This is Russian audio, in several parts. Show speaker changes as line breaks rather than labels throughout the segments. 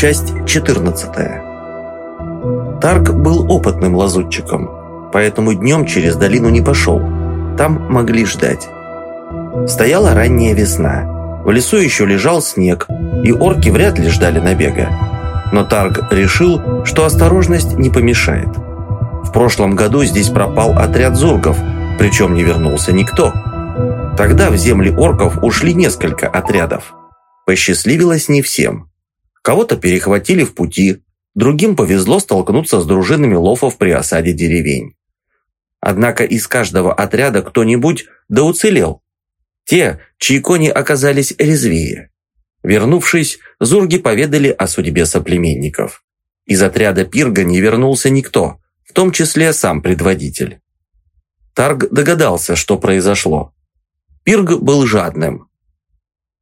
Часть 14. Тарк был опытным лазутчиком, поэтому днем через долину не пошел. Там могли ждать. Стояла ранняя весна. В лесу еще лежал снег, и орки вряд ли ждали набега. Но Тарг решил, что осторожность не помешает. В прошлом году здесь пропал отряд зургов, причем не вернулся никто. Тогда в земли орков ушли несколько отрядов. Посчастливилось не всем. Кого-то перехватили в пути, другим повезло столкнуться с дружинами лофов при осаде деревень. Однако из каждого отряда кто-нибудь да уцелел. Те, чьи кони оказались резвее. Вернувшись, зурги поведали о судьбе соплеменников. Из отряда Пирга не вернулся никто, в том числе сам предводитель. Тарг догадался, что произошло. Пирг был жадным.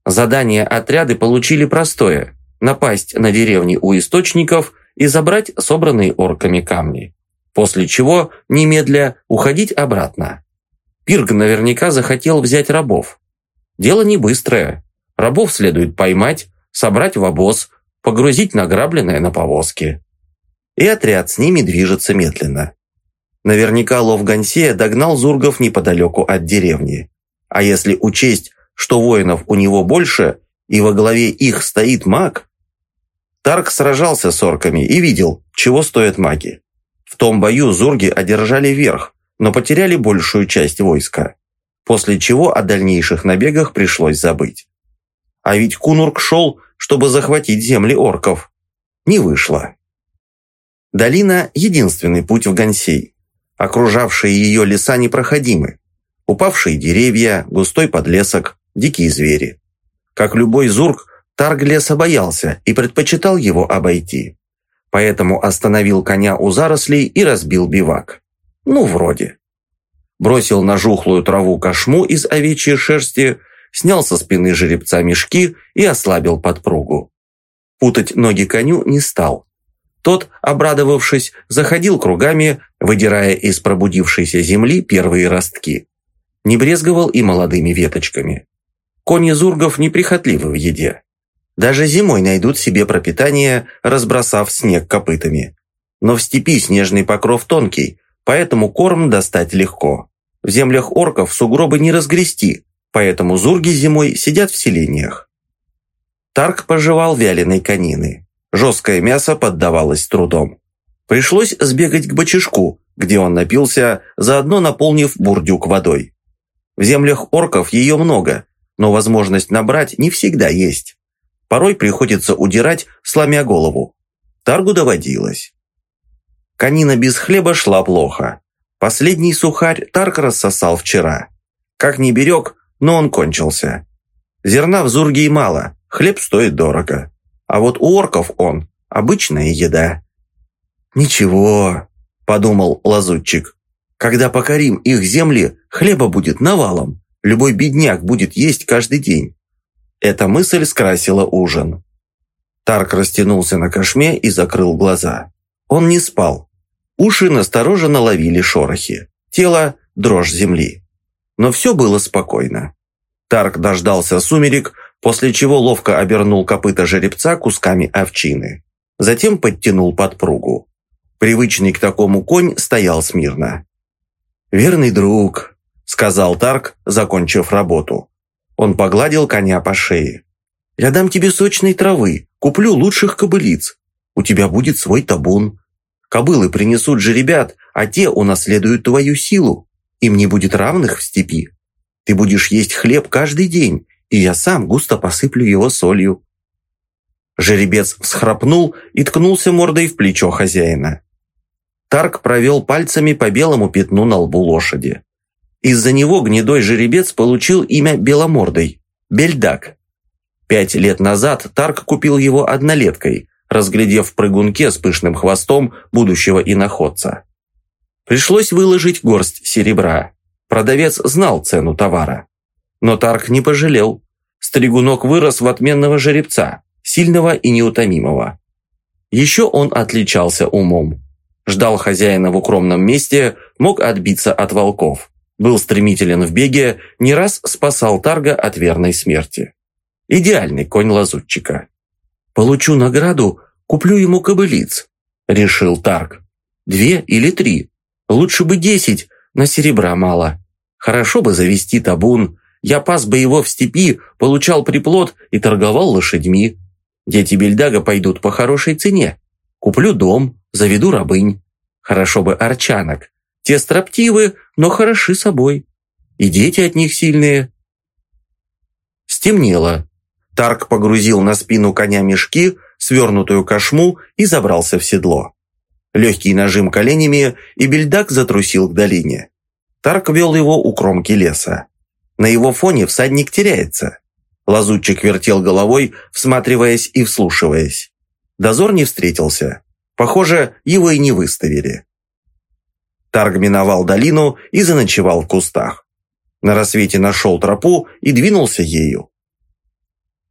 Задание отряды получили простое – напасть на деревни у источников и забрать собранные орками камни. После чего, немедля, уходить обратно. Пирг наверняка захотел взять рабов. Дело не быстрое. Рабов следует поймать, собрать в обоз, погрузить награбленное на повозки. И отряд с ними движется медленно. Наверняка лов догнал Зургов неподалеку от деревни. А если учесть, что воинов у него больше, и во главе их стоит маг. Тарк сражался с орками и видел, чего стоят маги. В том бою зурги одержали верх, но потеряли большую часть войска, после чего о дальнейших набегах пришлось забыть. А ведь Кунурк шел, чтобы захватить земли орков. Не вышло. Долина – единственный путь в Гансей. Окружавшие ее леса непроходимы. Упавшие деревья, густой подлесок, дикие звери. Как любой зург, Тарг леса боялся и предпочитал его обойти. Поэтому остановил коня у зарослей и разбил бивак. Ну, вроде. Бросил на жухлую траву кошму из овечьей шерсти, снял со спины жеребца мешки и ослабил подпругу. Путать ноги коню не стал. Тот, обрадовавшись, заходил кругами, выдирая из пробудившейся земли первые ростки. Не брезговал и молодыми веточками. Кони зургов неприхотливы в еде. Даже зимой найдут себе пропитание, разбросав снег копытами. Но в степи снежный покров тонкий, поэтому корм достать легко. В землях орков сугробы не разгрести, поэтому зурги зимой сидят в селениях. Тарк пожевал вяленой конины. Жесткое мясо поддавалось трудом. Пришлось сбегать к бочишку, где он напился, заодно наполнив бурдюк водой. В землях орков ее много, но возможность набрать не всегда есть. Порой приходится удирать, сломя голову. Таргу доводилось. Канина без хлеба шла плохо. Последний сухарь Тарк рассосал вчера. Как не берег, но он кончился. Зерна в Зурге и мало, хлеб стоит дорого. А вот у орков он – обычная еда. «Ничего», – подумал лазутчик. «Когда покорим их земли, хлеба будет навалом. Любой бедняк будет есть каждый день. Эта мысль скрасила ужин. Тарк растянулся на кошме и закрыл глаза. Он не спал. Уши настороженно ловили шорохи. Тело – дрожь земли. Но все было спокойно. Тарк дождался сумерек, после чего ловко обернул копыта жеребца кусками овчины. Затем подтянул подпругу. Привычный к такому конь стоял смирно. «Верный друг», сказал Тарк, закончив работу. Он погладил коня по шее. «Я дам тебе сочной травы, куплю лучших кобылиц. У тебя будет свой табун. Кобылы принесут же ребят, а те унаследуют твою силу. Им не будет равных в степи. Ты будешь есть хлеб каждый день, и я сам густо посыплю его солью». Жеребец всхрапнул и ткнулся мордой в плечо хозяина. Тарк провел пальцами по белому пятну на лбу лошади. Из-за него гнедой жеребец получил имя Беломордой – Бельдак. Пять лет назад Тарк купил его однолеткой, разглядев в прыгунке с пышным хвостом будущего иноходца. Пришлось выложить горсть серебра. Продавец знал цену товара. Но Тарк не пожалел. Стригунок вырос в отменного жеребца, сильного и неутомимого. Еще он отличался умом. Ждал хозяина в укромном месте, мог отбиться от волков. Был стремителен в беге, не раз спасал Тарга от верной смерти. Идеальный конь лазутчика. «Получу награду, куплю ему кобылиц», — решил Тарк. «Две или три. Лучше бы десять, но серебра мало. Хорошо бы завести табун. Я пас бы его в степи, получал приплод и торговал лошадьми. Дети Бельдага пойдут по хорошей цене. Куплю дом, заведу рабынь. Хорошо бы арчанок. Те строптивы, но хороши собой. И дети от них сильные. Стемнело. Тарк погрузил на спину коня мешки, свернутую кошму и забрался в седло. Легкий нажим коленями, и бельдак затрусил к долине. Тарк вел его у кромки леса. На его фоне всадник теряется. Лазутчик вертел головой, всматриваясь и вслушиваясь. Дозор не встретился. Похоже, его и не выставили. Тарг миновал долину и заночевал в кустах. На рассвете нашел тропу и двинулся ею.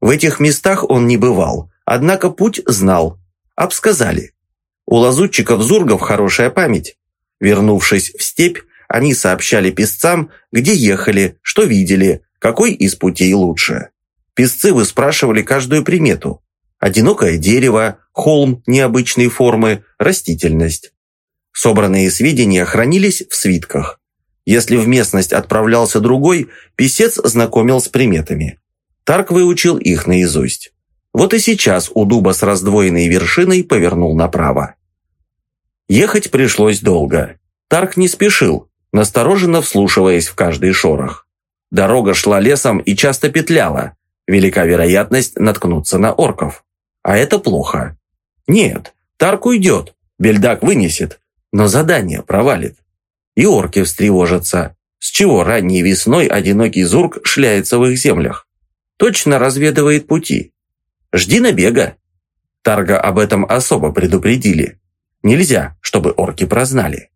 В этих местах он не бывал, однако путь знал. Обсказали. У лазутчиков Зургов хорошая память. Вернувшись в степь, они сообщали песцам, где ехали, что видели, какой из путей лучше. Песцы выспрашивали каждую примету. Одинокое дерево, холм необычной формы, растительность. Собранные сведения хранились в свитках. Если в местность отправлялся другой, писец знакомил с приметами. Тарк выучил их наизусть. Вот и сейчас у дуба с раздвоенной вершиной повернул направо. Ехать пришлось долго. Тарк не спешил, настороженно вслушиваясь в каждый шорох. Дорога шла лесом и часто петляла. Велика вероятность наткнуться на орков. А это плохо. Нет, Тарк уйдет, Бельдак вынесет, но задание провалит. И орки встревожатся. С чего ранней весной одинокий зург шляется в их землях? Точно разведывает пути. Жди набега. Тарга об этом особо предупредили. Нельзя, чтобы орки прознали.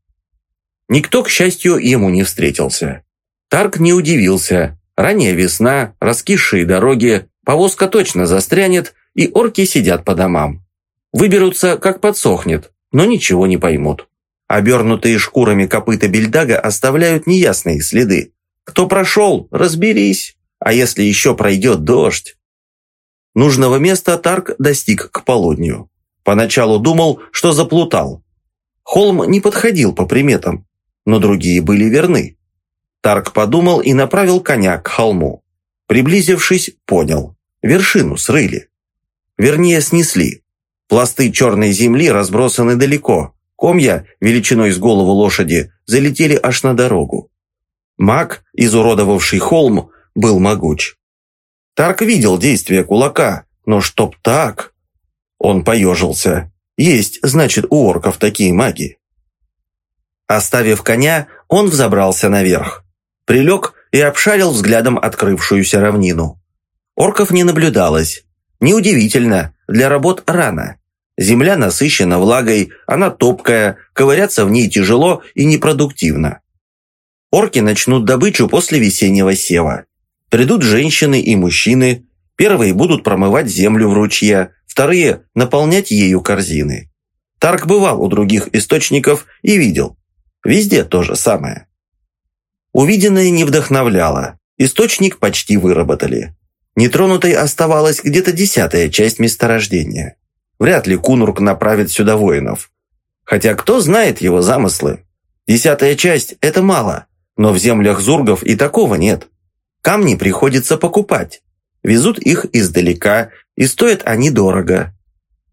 Никто, к счастью, ему не встретился. Тарк не удивился. Ранняя весна, раскисшие дороги, повозка точно застрянет, и орки сидят по домам. Выберутся, как подсохнет, но ничего не поймут. Обернутые шкурами копыта бельдага оставляют неясные следы. Кто прошел, разберись. А если еще пройдет дождь? Нужного места Тарк достиг к полудню. Поначалу думал, что заплутал. Холм не подходил по приметам, но другие были верны. Тарк подумал и направил коня к холму. Приблизившись, понял. Вершину срыли. Вернее, снесли. Пласты черной земли разбросаны далеко. Комья, величиной с голову лошади, залетели аж на дорогу. Маг, изуродовавший холм, был могуч. Тарк видел действия кулака, но чтоб так... Он поежился. Есть, значит, у орков такие маги. Оставив коня, он взобрался наверх. Прилег и обшарил взглядом открывшуюся равнину. Орков не наблюдалось. Неудивительно, для работ рано. Земля насыщена влагой, она топкая, ковыряться в ней тяжело и непродуктивно. Орки начнут добычу после весеннего сева. Придут женщины и мужчины. Первые будут промывать землю в ручье, вторые – наполнять ею корзины. Тарк бывал у других источников и видел, Везде то же самое. Увиденное не вдохновляло. Источник почти выработали. Нетронутой оставалась где-то десятая часть месторождения. Вряд ли Кунурк направит сюда воинов. Хотя кто знает его замыслы? Десятая часть – это мало, но в землях зургов и такого нет. Камни приходится покупать. Везут их издалека, и стоят они дорого.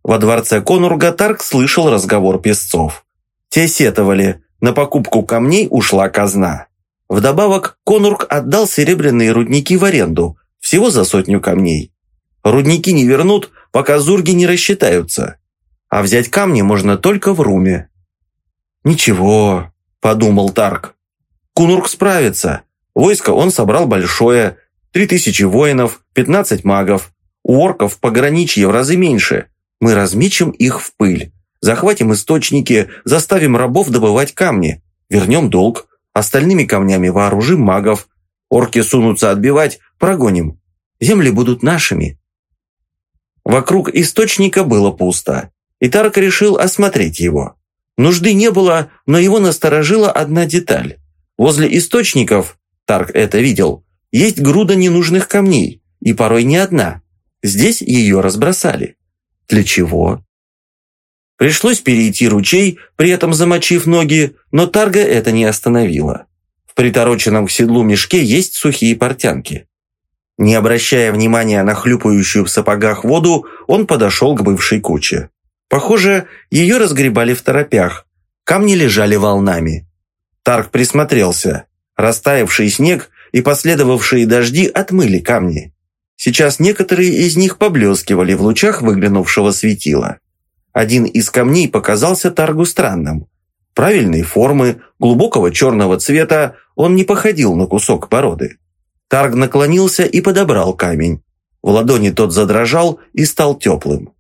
Во дворце Конурга Тарк слышал разговор песцов. Те сетовали, на покупку камней ушла казна. Вдобавок, Конург отдал серебряные рудники в аренду, всего за сотню камней. Рудники не вернут, пока зурги не рассчитаются. А взять камни можно только в руме. «Ничего», – подумал Тарк. «Кунург справится. Войско он собрал большое. Три тысячи воинов, пятнадцать магов. У орков пограничье в разы меньше. Мы размечем их в пыль. Захватим источники, заставим рабов добывать камни. Вернем долг. Остальными камнями вооружим магов. Орки сунутся отбивать, прогоним. Земли будут нашими. Вокруг источника было пусто. И Тарк решил осмотреть его. Нужды не было, но его насторожила одна деталь. Возле источников, Тарк это видел, есть груда ненужных камней, и порой не одна. Здесь ее разбросали. Для чего? Пришлось перейти ручей, при этом замочив ноги, но Тарга это не остановило. В притороченном к седлу мешке есть сухие портянки. Не обращая внимания на хлюпающую в сапогах воду, он подошел к бывшей куче. Похоже, ее разгребали в торопях. Камни лежали волнами. Тарг присмотрелся. Растаявший снег и последовавшие дожди отмыли камни. Сейчас некоторые из них поблескивали в лучах выглянувшего светила. Один из камней показался Таргу странным. Правильной формы, глубокого черного цвета, он не походил на кусок породы. Тарг наклонился и подобрал камень. В ладони тот задрожал и стал теплым.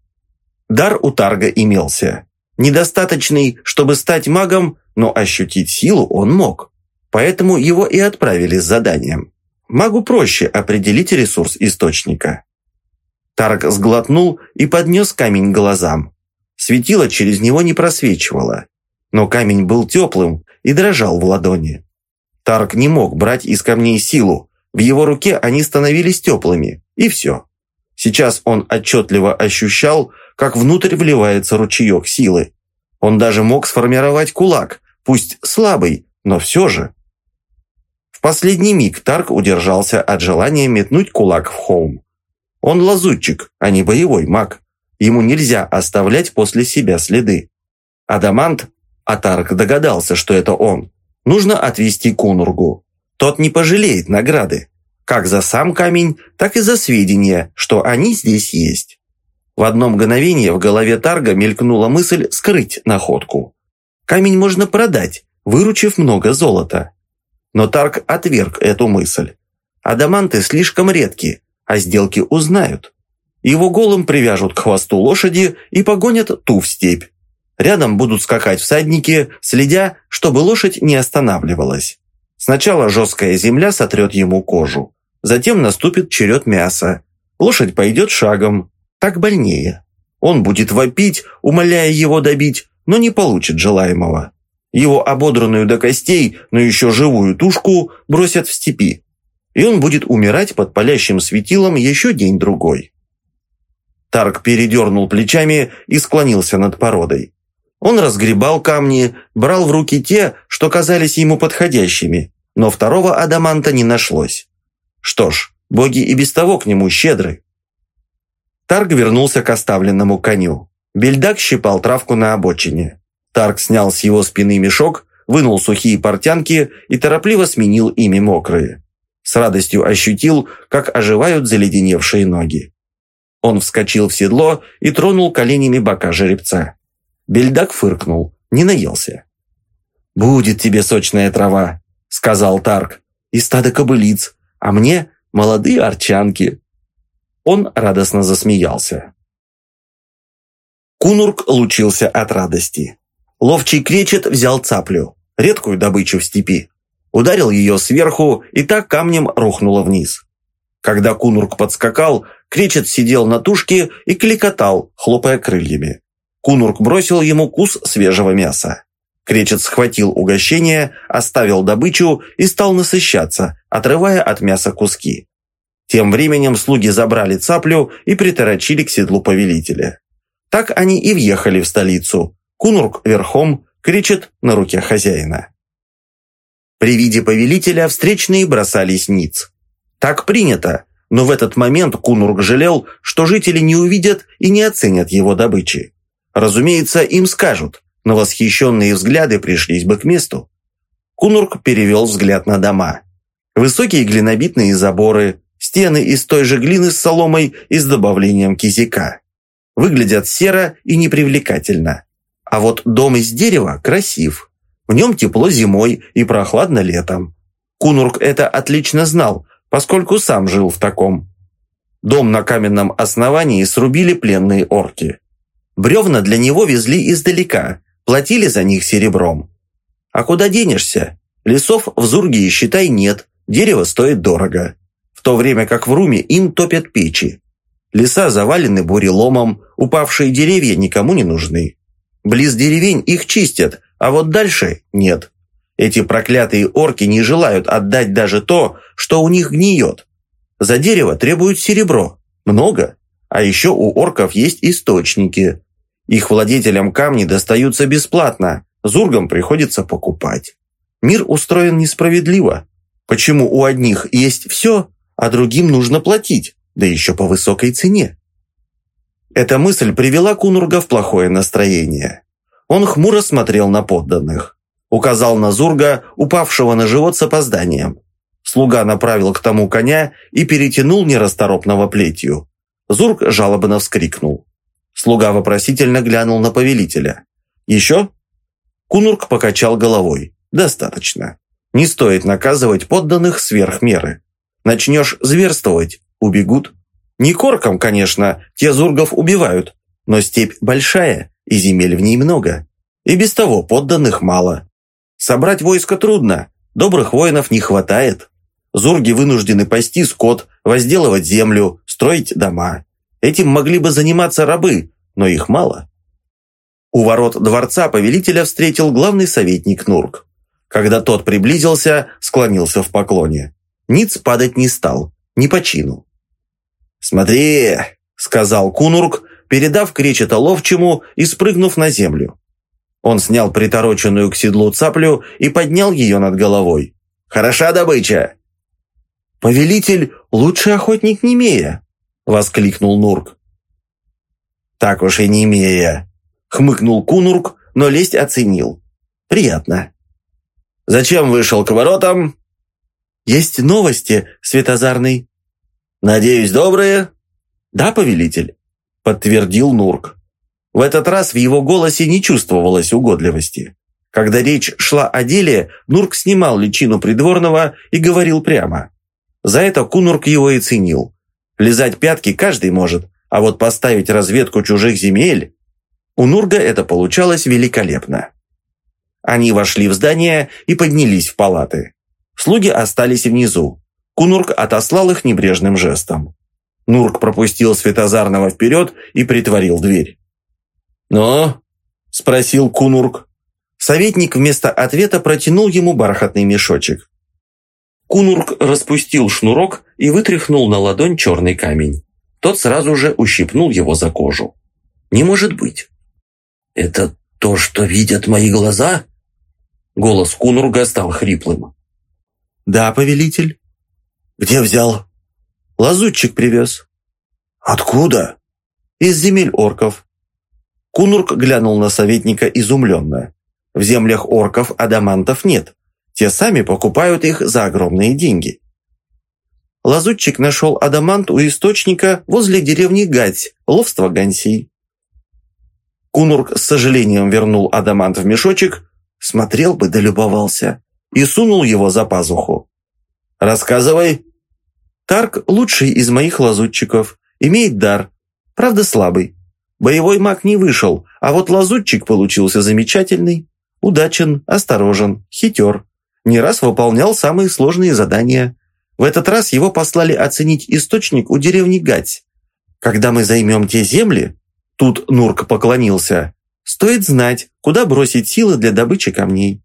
Дар у Тарга имелся. Недостаточный, чтобы стать магом, но ощутить силу он мог. Поэтому его и отправили с заданием. Магу проще определить ресурс источника. Тарг сглотнул и поднес камень глазам. Светило через него не просвечивало. Но камень был теплым и дрожал в ладони. Тарг не мог брать из камней силу. В его руке они становились теплыми. И все. Сейчас он отчетливо ощущал, как внутрь вливается ручеек силы. Он даже мог сформировать кулак, пусть слабый, но все же. В последний миг Тарк удержался от желания метнуть кулак в холм. Он лазутчик, а не боевой маг. Ему нельзя оставлять после себя следы. Адамант, а Тарк догадался, что это он, нужно отвести Кунургу. Тот не пожалеет награды, как за сам камень, так и за сведения, что они здесь есть. В одно мгновение в голове Тарга мелькнула мысль скрыть находку. Камень можно продать, выручив много золота. Но Тарг отверг эту мысль. Адаманты слишком редки, а сделки узнают. Его голым привяжут к хвосту лошади и погонят ту в степь. Рядом будут скакать всадники, следя, чтобы лошадь не останавливалась. Сначала жесткая земля сотрет ему кожу. Затем наступит черед мяса. Лошадь пойдет шагом, так больнее. Он будет вопить, умоляя его добить, но не получит желаемого. Его ободранную до костей, но еще живую тушку бросят в степи. И он будет умирать под палящим светилом еще день-другой. Тарк передернул плечами и склонился над породой. Он разгребал камни, брал в руки те, что казались ему подходящими, но второго адаманта не нашлось. Что ж, боги и без того к нему щедры. Тарг вернулся к оставленному коню. Бельдак щипал травку на обочине. Тарг снял с его спины мешок, вынул сухие портянки и торопливо сменил ими мокрые. С радостью ощутил, как оживают заледеневшие ноги. Он вскочил в седло и тронул коленями бока жеребца. Бельдак фыркнул, не наелся. «Будет тебе сочная трава», — сказал Тарг, — «и стадо кобылиц, а мне молодые арчанки». Он радостно засмеялся. Кунурк лучился от радости. Ловчий кречет взял цаплю, редкую добычу в степи. Ударил ее сверху и так камнем рухнула вниз. Когда Кунурк подскакал, кречет сидел на тушке и кликотал, хлопая крыльями. Кунурк бросил ему кус свежего мяса. Кречет схватил угощение, оставил добычу и стал насыщаться, отрывая от мяса куски. Тем временем слуги забрали цаплю и приторочили к седлу повелителя. Так они и въехали в столицу. Кунурк верхом кричит на руке хозяина. При виде повелителя встречные бросались ниц. Так принято, но в этот момент Кунурк жалел, что жители не увидят и не оценят его добычи. Разумеется, им скажут, но восхищенные взгляды пришлись бы к месту. Кунурк перевел взгляд на дома. Высокие глинобитные заборы, Стены из той же глины с соломой и с добавлением кизика. Выглядят серо и непривлекательно. А вот дом из дерева красив. В нем тепло зимой и прохладно летом. Кунурк это отлично знал, поскольку сам жил в таком. Дом на каменном основании срубили пленные орки. Бревна для него везли издалека, платили за них серебром. А куда денешься? Лесов в Зургии, считай, нет, дерево стоит дорого то время как в Руме им топят печи. Леса завалены буреломом, упавшие деревья никому не нужны. Близ деревень их чистят, а вот дальше нет. Эти проклятые орки не желают отдать даже то, что у них гниет. За дерево требуют серебро. Много. А еще у орков есть источники. Их владетелям камни достаются бесплатно, зургам приходится покупать. Мир устроен несправедливо. Почему у одних есть все, а другим нужно платить, да еще по высокой цене? Эта мысль привела Кунурга в плохое настроение. Он хмуро смотрел на подданных. Указал на Зурга, упавшего на живот с опозданием. Слуга направил к тому коня и перетянул нерасторопного плетью. Зург жалобно вскрикнул. Слуга вопросительно глянул на повелителя. «Еще?» Кунург покачал головой. «Достаточно. Не стоит наказывать подданных сверх меры. Начнешь зверствовать – убегут. Не корком, конечно, те зургов убивают, но степь большая, и земель в ней много. И без того подданных мало. Собрать войско трудно, добрых воинов не хватает. Зурги вынуждены пасти скот, возделывать землю, строить дома. Этим могли бы заниматься рабы, но их мало. У ворот дворца повелителя встретил главный советник Нурк. Когда тот приблизился, склонился в поклоне. Ниц падать не стал, не по чину. «Смотри!» — сказал Кунурк, передав кречета ловчему и спрыгнув на землю. Он снял притороченную к седлу цаплю и поднял ее над головой. «Хороша добыча!» «Повелитель – лучший охотник Немея!» – воскликнул Нурк. «Так уж и Немея!» – хмыкнул Кунурк, но лесть оценил. «Приятно!» «Зачем вышел к воротам?» «Есть новости, Светозарный!» «Надеюсь, добрые?» «Да, повелитель», – подтвердил Нурк. В этот раз в его голосе не чувствовалось угодливости. Когда речь шла о деле, Нурк снимал личину придворного и говорил прямо. За это Кунурк его и ценил. Лизать пятки каждый может, а вот поставить разведку чужих земель... У Нурга это получалось великолепно. Они вошли в здание и поднялись в палаты. Слуги остались внизу. Кунурк отослал их небрежным жестом. Нурк пропустил Светозарного вперед и притворил дверь. «Ну?» – спросил Кунурк. Советник вместо ответа протянул ему бархатный мешочек. Кунурк распустил шнурок и вытряхнул на ладонь черный камень. Тот сразу же ущипнул его за кожу. «Не может быть!» «Это то, что видят мои глаза?» Голос Кунурга стал хриплым. «Да, повелитель». «Где взял?» «Лазутчик привез». «Откуда?» «Из земель орков». Кунурк глянул на советника изумленно. В землях орков адамантов нет. Те сами покупают их за огромные деньги. Лазутчик нашел адамант у источника возле деревни Гать, ловство гансей. Кунурк с сожалением вернул адамант в мешочек, смотрел бы да любовался, и сунул его за пазуху. «Рассказывай», Тарк лучший из моих лазутчиков, имеет дар, правда слабый. Боевой маг не вышел, а вот лазутчик получился замечательный, удачен, осторожен, хитер. Не раз выполнял самые сложные задания. В этот раз его послали оценить источник у деревни Гать. Когда мы займем те земли, тут Нурк поклонился, стоит знать, куда бросить силы для добычи камней.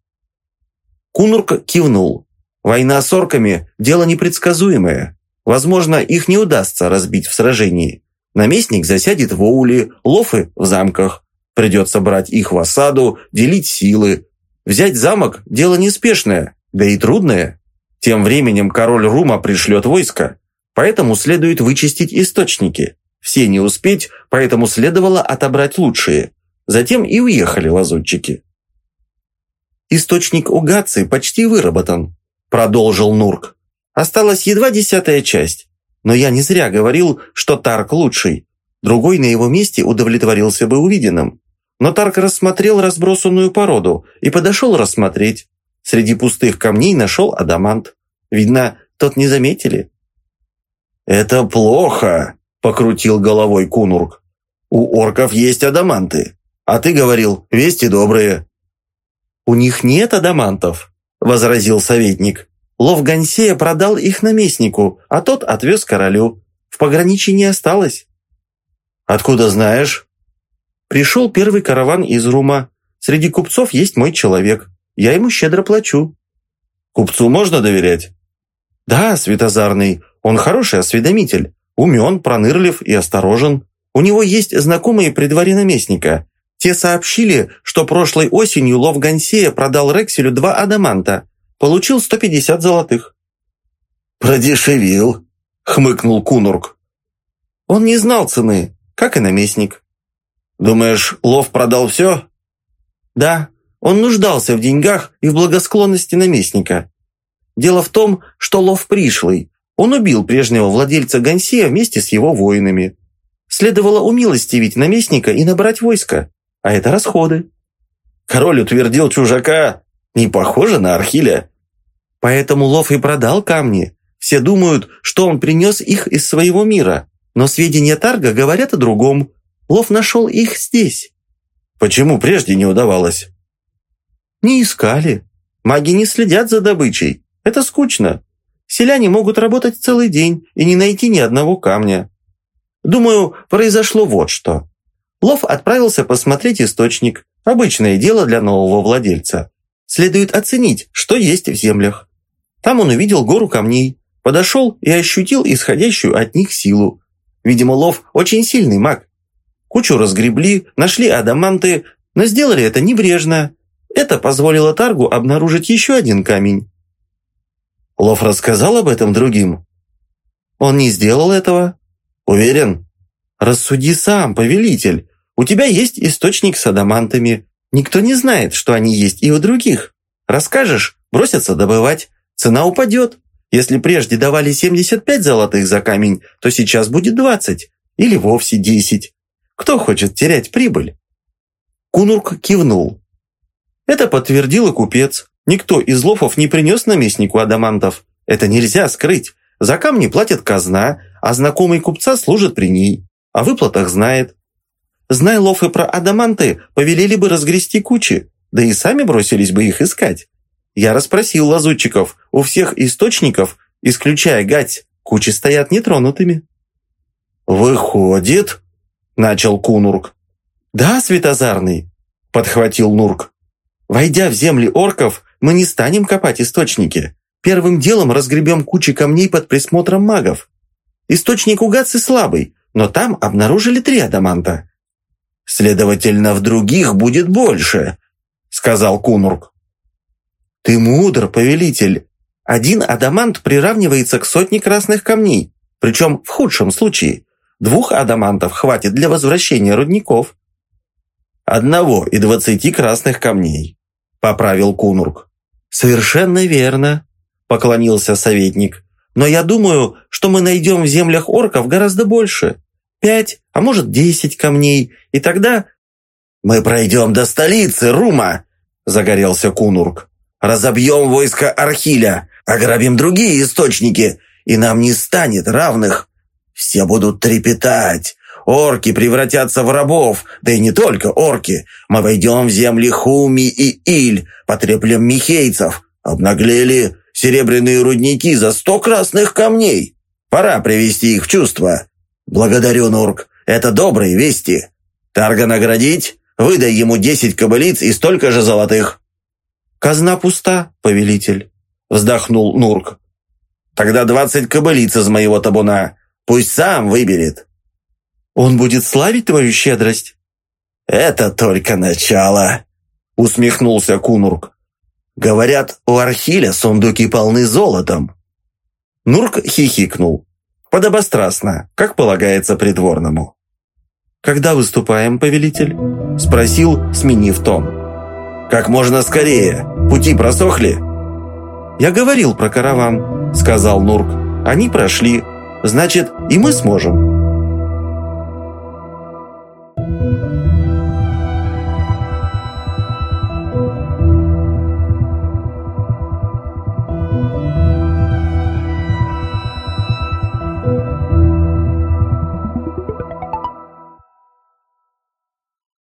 Кунурк кивнул. Война с орками – дело непредсказуемое. Возможно, их не удастся разбить в сражении. Наместник засядет в Оуле, лофы в замках. Придется брать их в осаду, делить силы. Взять замок – дело неспешное, да и трудное. Тем временем король Рума пришлет войско, поэтому следует вычистить источники. Все не успеть, поэтому следовало отобрать лучшие. Затем и уехали лазутчики. «Источник у Гаци почти выработан», – продолжил Нурк. Осталась едва десятая часть. Но я не зря говорил, что Тарк лучший. Другой на его месте удовлетворился бы увиденным. Но Тарк рассмотрел разбросанную породу и подошел рассмотреть. Среди пустых камней нашел адамант. Видно, тот не заметили. «Это плохо», – покрутил головой Кунурк. «У орков есть адаманты, а ты говорил, вести добрые». «У них нет адамантов», – возразил советник. Лов Гансея продал их наместнику, а тот отвез королю. В пограничье не осталось. Откуда знаешь? Пришел первый караван из Рума. Среди купцов есть мой человек. Я ему щедро плачу. Купцу можно доверять? Да, Светозарный. Он хороший осведомитель. Умен, пронырлив и осторожен. У него есть знакомые при дворе наместника. Те сообщили, что прошлой осенью Лов Гансея продал Рекселю два адаманта. Получил 150 золотых.
«Продешевил», — хмыкнул Кунурк.
Он не знал цены, как и наместник.
«Думаешь, Лов продал все?»
«Да, он нуждался в деньгах и в благосклонности наместника. Дело в том, что Лов пришлый. Он убил прежнего владельца Гансея вместе с его воинами. Следовало умилостивить наместника и набрать войско а это расходы.
Король утвердил чужака, не похоже на Архиля.
Поэтому Лов и продал камни. Все думают, что он принес их из своего мира, но сведения Тарга говорят о другом. Лов нашел их здесь.
Почему прежде не удавалось?
Не искали. Маги не следят за добычей. Это скучно. Селяне могут работать целый день и не найти ни одного камня. Думаю, произошло вот что. Лов отправился посмотреть источник. Обычное дело для нового владельца. Следует оценить, что есть в землях. Там он увидел гору камней, подошел и ощутил исходящую от них силу. Видимо, Лов очень сильный маг. Кучу разгребли, нашли адаманты, но сделали это небрежно. Это позволило Таргу обнаружить еще один камень.
Лов рассказал об этом другим?
Он не сделал этого.
Уверен?
Рассуди сам, повелитель. У тебя есть источник с адамантами. Никто не знает, что они есть и у других. Расскажешь, бросятся добывать. Цена упадет. Если прежде давали 75 золотых за камень, то сейчас будет 20. Или вовсе 10. Кто хочет терять прибыль?» Кунурк кивнул. Это подтвердил и купец. Никто из лофов не принес наместнику адамантов. Это нельзя скрыть. За камни платит казна, а знакомый купца служит при ней. О выплатах знает. Знай Лов и про адаманты, повелели бы разгрести кучи, да и сами бросились бы их искать. Я расспросил лазутчиков, у всех источников, исключая гать, кучи стоят нетронутыми».
«Выходит», — начал Кунурк.
«Да, Светозарный», — подхватил Нурк. «Войдя в земли орков, мы не станем копать источники. Первым делом разгребем кучи камней под присмотром магов. Источник у Гатсы слабый, но там обнаружили три адаманта.
Следовательно, в других будет больше», — сказал Кунурк.
«Ты мудр, повелитель. Один адамант приравнивается к сотне красных камней, причем в худшем случае. Двух адамантов хватит для возвращения рудников».
«Одного и двадцати красных камней», — поправил Кунурк.
«Совершенно верно», — поклонился советник. «Но я думаю, что мы найдем в землях орков гораздо больше пять, а может десять камней, и тогда...
«Мы пройдем до столицы, Рума!» – загорелся Кунурк. «Разобьем войско Архиля, ограбим другие источники, и нам не станет равных. Все будут трепетать, орки превратятся в рабов, да и не только орки. Мы войдем в земли Хуми и Иль, потреплем михейцев, обнаглели серебряные рудники за сто красных камней. Пора привести их в чувство. «Благодарю, Нурк. Это добрые вести. Тарга наградить? Выдай ему десять кобылиц и столько же золотых».
«Казна пуста, повелитель», — вздохнул Нурк.
«Тогда двадцать кобылиц из моего табуна. Пусть сам выберет».
«Он будет славить твою щедрость?»
«Это только начало», — усмехнулся Кунурк. «Говорят, у Архиля сундуки полны золотом».
Нурк хихикнул подобострастно, как полагается придворному. «Когда выступаем, повелитель?» – спросил, сменив тон.
«Как можно скорее. Пути просохли?»
«Я говорил про караван», – сказал Нурк. «Они прошли. Значит, и мы сможем».